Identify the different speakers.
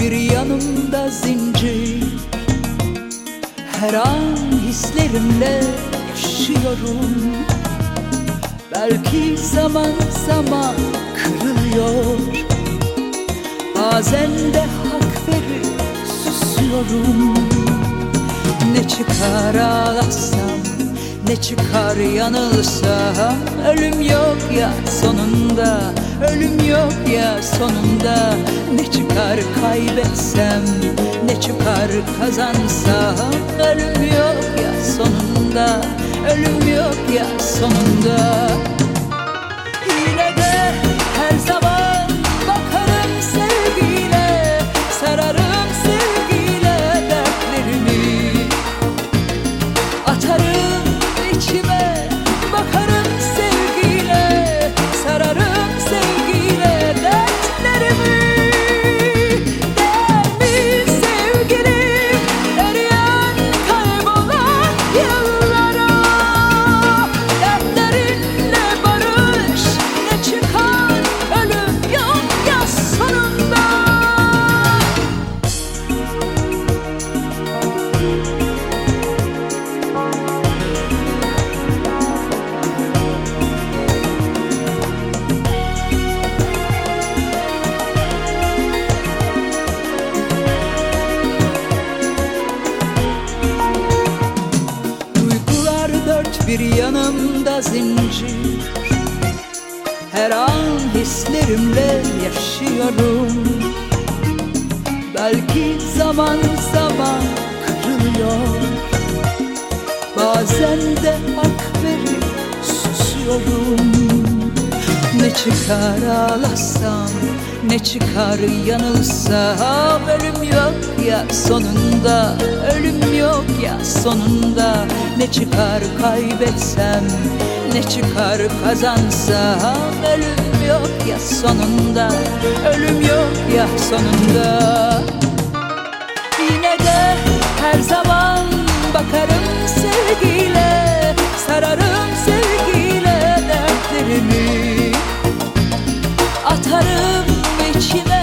Speaker 1: Bir yanımda zincir Her an hislerimle yaşıyorum. Belki zaman zaman kırılıyor. Bazen de hak verip susuyorum. Ne çıkar ağlasam ne çıkar yanılsam Ölüm yok ya sonunda Ölüm yok ya sonunda. Ne çıkar kaybetsem Ne çıkar kazansam Ölüm yok ya sonunda. Yine de her zaman zincir Her an hislerimle yaşıyorum. Belki zaman zaman kırılıyor. Bazen de hak verip susuyorum. Ne çıkar ağlasam ne çıkar yanılsam Ölüm yok ya sonunda Ölüm yok ya sonunda. Ne çıkar kaybetsem Ne çıkar kazansam Ölüm yok ya sonunda Ölüm yok ya sonunda. Yine de her zaman bakarım She.